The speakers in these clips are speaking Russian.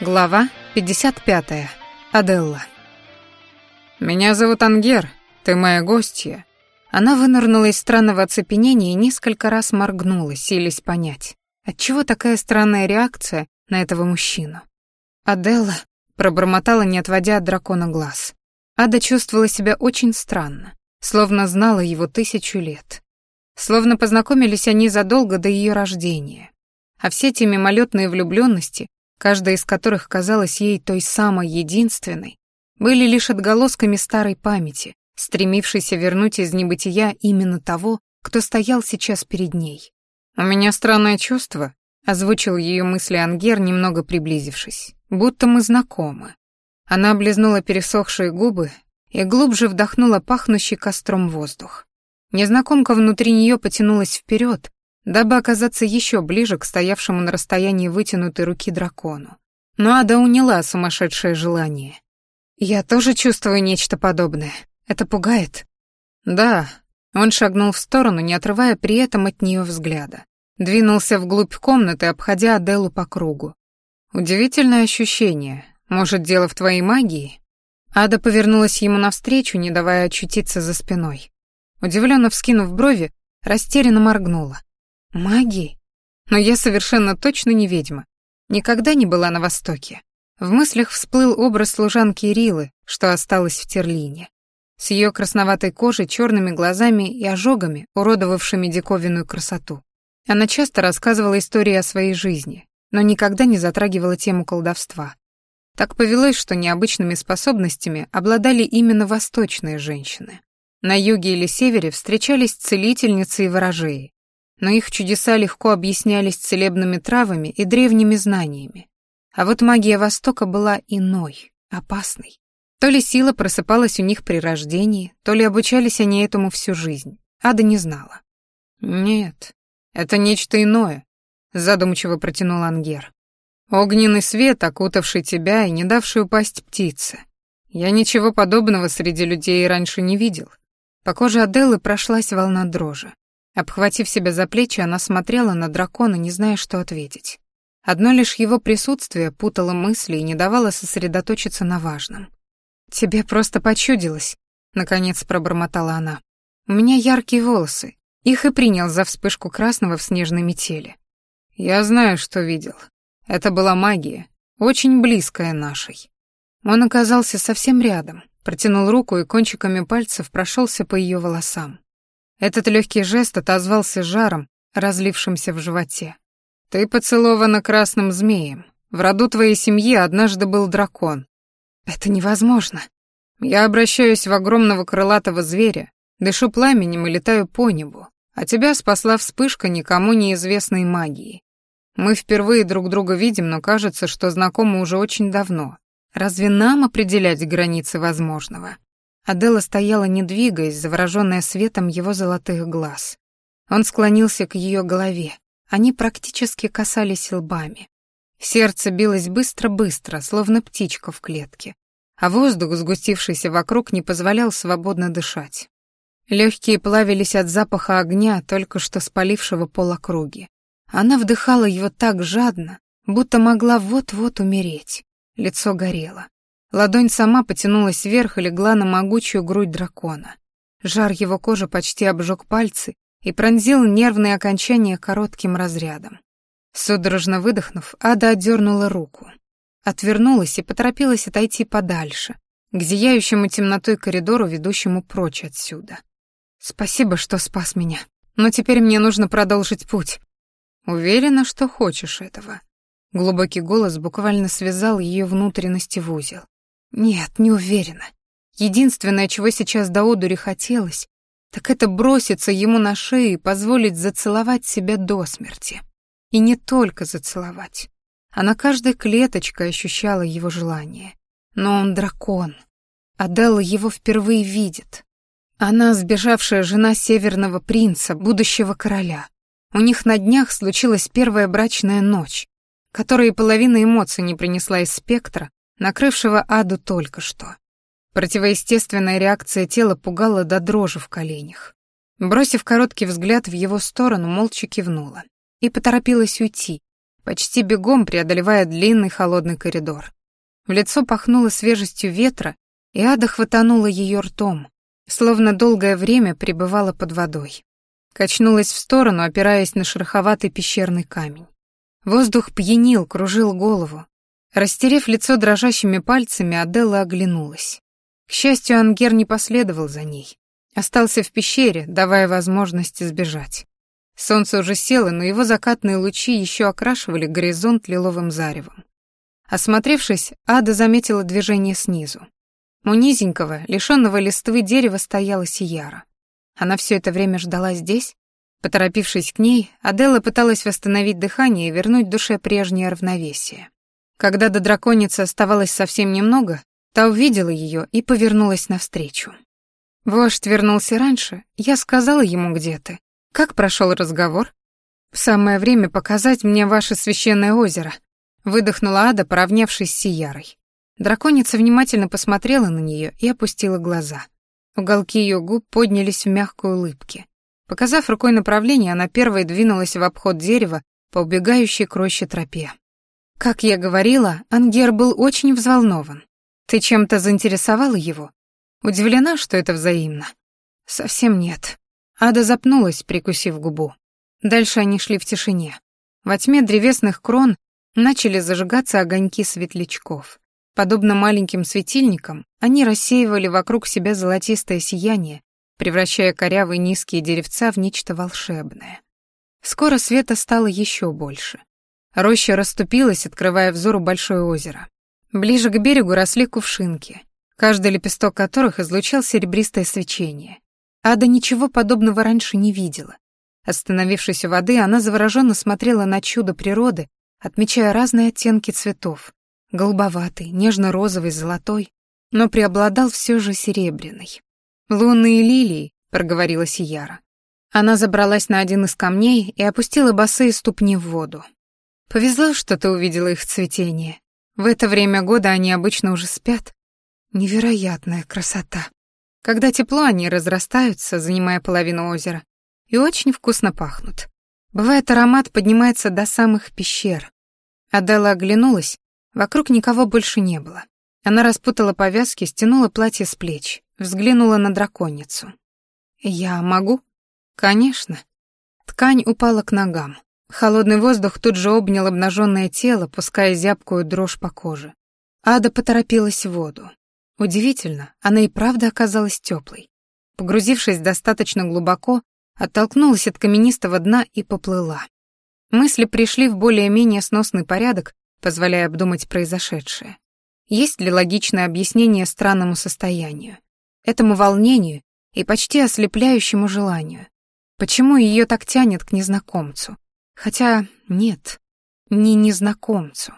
Глава 55. Аделла. «Меня зовут Ангер, ты моя гостья». Она вынырнула из странного оцепенения и несколько раз моргнула, силясь понять, отчего такая странная реакция на этого мужчину. «Аделла», — пробормотала, не отводя от дракона глаз. Ада чувствовала себя очень странно, словно знала его тысячу лет. Словно познакомились они задолго до ее рождения. А все эти мимолетные влюбленности каждая из которых казалась ей той самой единственной, были лишь отголосками старой памяти, стремившейся вернуть из небытия именно того, кто стоял сейчас перед ней. «У меня странное чувство», — озвучил ее мысли Ангер, немного приблизившись, «будто мы знакомы». Она облизнула пересохшие губы и глубже вдохнула пахнущий костром воздух. Незнакомка внутри нее потянулась вперед, дабы оказаться еще ближе к стоявшему на расстоянии вытянутой руки дракону. Но Ада уняла сумасшедшее желание. «Я тоже чувствую нечто подобное. Это пугает?» «Да». Он шагнул в сторону, не отрывая при этом от нее взгляда. Двинулся вглубь комнаты, обходя Аделу по кругу. «Удивительное ощущение. Может, дело в твоей магии?» Ада повернулась ему навстречу, не давая очутиться за спиной. Удивленно вскинув брови, растерянно моргнула. Магии? Но я совершенно точно не ведьма. Никогда не была на Востоке. В мыслях всплыл образ служанки Рилы, что осталась в Терлине. С ее красноватой кожей, черными глазами и ожогами, уродовавшими диковинную красоту. Она часто рассказывала истории о своей жизни, но никогда не затрагивала тему колдовства. Так повелось, что необычными способностями обладали именно восточные женщины. На юге или севере встречались целительницы и ворожеи, но их чудеса легко объяснялись целебными травами и древними знаниями. А вот магия Востока была иной, опасной. То ли сила просыпалась у них при рождении, то ли обучались они этому всю жизнь. Ада не знала. «Нет, это нечто иное», — задумчиво протянул Ангер. «Огненный свет, окутавший тебя и не давший упасть птице. Я ничего подобного среди людей раньше не видел». По коже Аделлы прошлась волна дрожи. Обхватив себя за плечи, она смотрела на дракона, не зная, что ответить. Одно лишь его присутствие путало мысли и не давало сосредоточиться на важном. «Тебе просто почудилось», — наконец пробормотала она. «У меня яркие волосы. Их и принял за вспышку красного в снежной метели. Я знаю, что видел. Это была магия, очень близкая нашей». Он оказался совсем рядом, протянул руку и кончиками пальцев прошелся по ее волосам. Этот легкий жест отозвался жаром, разлившимся в животе. «Ты поцелована красным змеем. В роду твоей семьи однажды был дракон. Это невозможно. Я обращаюсь в огромного крылатого зверя, дышу пламенем и летаю по небу, а тебя спасла вспышка никому неизвестной магии. Мы впервые друг друга видим, но кажется, что знакомы уже очень давно. Разве нам определять границы возможного? Адела стояла, не двигаясь, завороженная светом его золотых глаз. Он склонился к ее голове. Они практически касались лбами. Сердце билось быстро-быстро, словно птичка в клетке, а воздух, сгустившийся вокруг, не позволял свободно дышать. Легкие плавились от запаха огня, только что спалившего полокруги. Она вдыхала его так жадно, будто могла вот-вот умереть. Лицо горело. Ладонь сама потянулась вверх и легла на могучую грудь дракона. Жар его кожи почти обжег пальцы и пронзил нервные окончания коротким разрядом. Судорожно выдохнув, Ада отдернула руку. Отвернулась и поторопилась отойти подальше, к зияющему темнотой коридору, ведущему прочь отсюда. «Спасибо, что спас меня, но теперь мне нужно продолжить путь». «Уверена, что хочешь этого». Глубокий голос буквально связал ее внутренности в узел. Нет, не уверена. Единственное, чего сейчас до одури хотелось, так это броситься ему на шею и позволить зацеловать себя до смерти. И не только зацеловать. Она каждой клеточкой ощущала его желание. Но он дракон. Аделла его впервые видит. Она сбежавшая жена северного принца, будущего короля. У них на днях случилась первая брачная ночь, которая и половина эмоций не принесла из спектра, накрывшего Аду только что. Противоестественная реакция тела пугала до дрожи в коленях. Бросив короткий взгляд в его сторону, молча кивнула и поторопилась уйти, почти бегом преодолевая длинный холодный коридор. В лицо пахнуло свежестью ветра, и Ада хватанула ее ртом, словно долгое время пребывала под водой. Качнулась в сторону, опираясь на шероховатый пещерный камень. Воздух пьянил, кружил голову. Растерев лицо дрожащими пальцами, Аделла оглянулась. К счастью, Ангер не последовал за ней. Остался в пещере, давая возможность избежать. Солнце уже село, но его закатные лучи еще окрашивали горизонт лиловым заревом. Осмотревшись, Ада заметила движение снизу. У низенького, лишенного листвы дерева стояла Сияра. Она все это время ждала здесь? Поторопившись к ней, Аделла пыталась восстановить дыхание и вернуть душе прежнее равновесие. Когда до драконицы оставалось совсем немного, та увидела ее и повернулась навстречу. Вождь вернулся раньше, я сказала ему, где ты. Как прошел разговор? Самое время показать мне ваше священное озеро, выдохнула Ада, поравнявшись с Сиярой. Драконица внимательно посмотрела на нее и опустила глаза. Уголки ее губ поднялись в мягкой улыбке. Показав рукой направление, она первой двинулась в обход дерева по убегающей к роще тропе. Как я говорила, Ангер был очень взволнован. Ты чем-то заинтересовала его? Удивлена, что это взаимно? Совсем нет. Ада запнулась, прикусив губу. Дальше они шли в тишине. Во тьме древесных крон начали зажигаться огоньки светлячков. Подобно маленьким светильникам, они рассеивали вокруг себя золотистое сияние, превращая корявые низкие деревца в нечто волшебное. Скоро света стало еще больше. Роща расступилась, открывая взору большое озеро. Ближе к берегу росли кувшинки, каждый лепесток которых излучал серебристое свечение. Ада ничего подобного раньше не видела. Остановившись у воды, она завороженно смотрела на чудо природы, отмечая разные оттенки цветов. Голубоватый, нежно-розовый, золотой, но преобладал все же серебряный. «Лунные лилии», — проговорила Сияра. Она забралась на один из камней и опустила босые ступни в воду. Повезло, что ты увидела их цветение. В это время года они обычно уже спят. Невероятная красота. Когда тепло, они разрастаются, занимая половину озера, и очень вкусно пахнут. Бывает, аромат поднимается до самых пещер. Адела оглянулась, вокруг никого больше не было. Она распутала повязки, стянула платье с плеч, взглянула на драконицу. «Я могу?» «Конечно». Ткань упала к ногам. Холодный воздух тут же обнял обнаженное тело, пуская зябкую дрожь по коже. Ада поторопилась в воду. Удивительно, она и правда оказалась теплой. Погрузившись достаточно глубоко, оттолкнулась от каменистого дна и поплыла. Мысли пришли в более-менее сносный порядок, позволяя обдумать произошедшее. Есть ли логичное объяснение странному состоянию, этому волнению и почти ослепляющему желанию? Почему ее так тянет к незнакомцу? Хотя нет, не незнакомцу,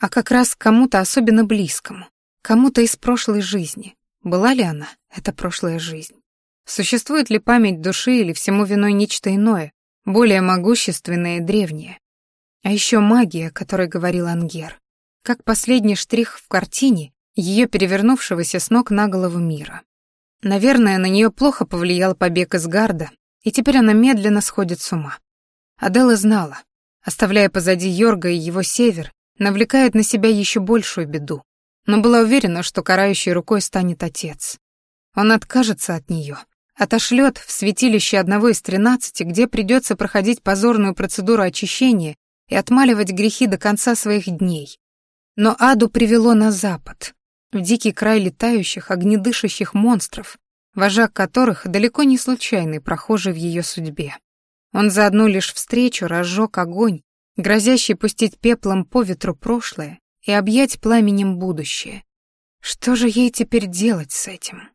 а как раз кому-то особенно близкому, кому-то из прошлой жизни. Была ли она, эта прошлая жизнь? Существует ли память души или всему виной нечто иное, более могущественное и древнее? А еще магия, о которой говорил Ангер. Как последний штрих в картине ее перевернувшегося с ног на голову мира. Наверное, на нее плохо повлиял побег из Гарда, и теперь она медленно сходит с ума. Адела знала, оставляя позади Йорга и его север, навлекает на себя еще большую беду, но была уверена, что карающей рукой станет отец. Он откажется от нее, отошлет в святилище одного из тринадцати, где придется проходить позорную процедуру очищения и отмаливать грехи до конца своих дней. Но Аду привело на запад, в дикий край летающих, огнедышащих монстров, вожак которых далеко не случайный прохожий в ее судьбе. Он за одну лишь встречу разжег огонь, грозящий пустить пеплом по ветру прошлое и объять пламенем будущее. Что же ей теперь делать с этим?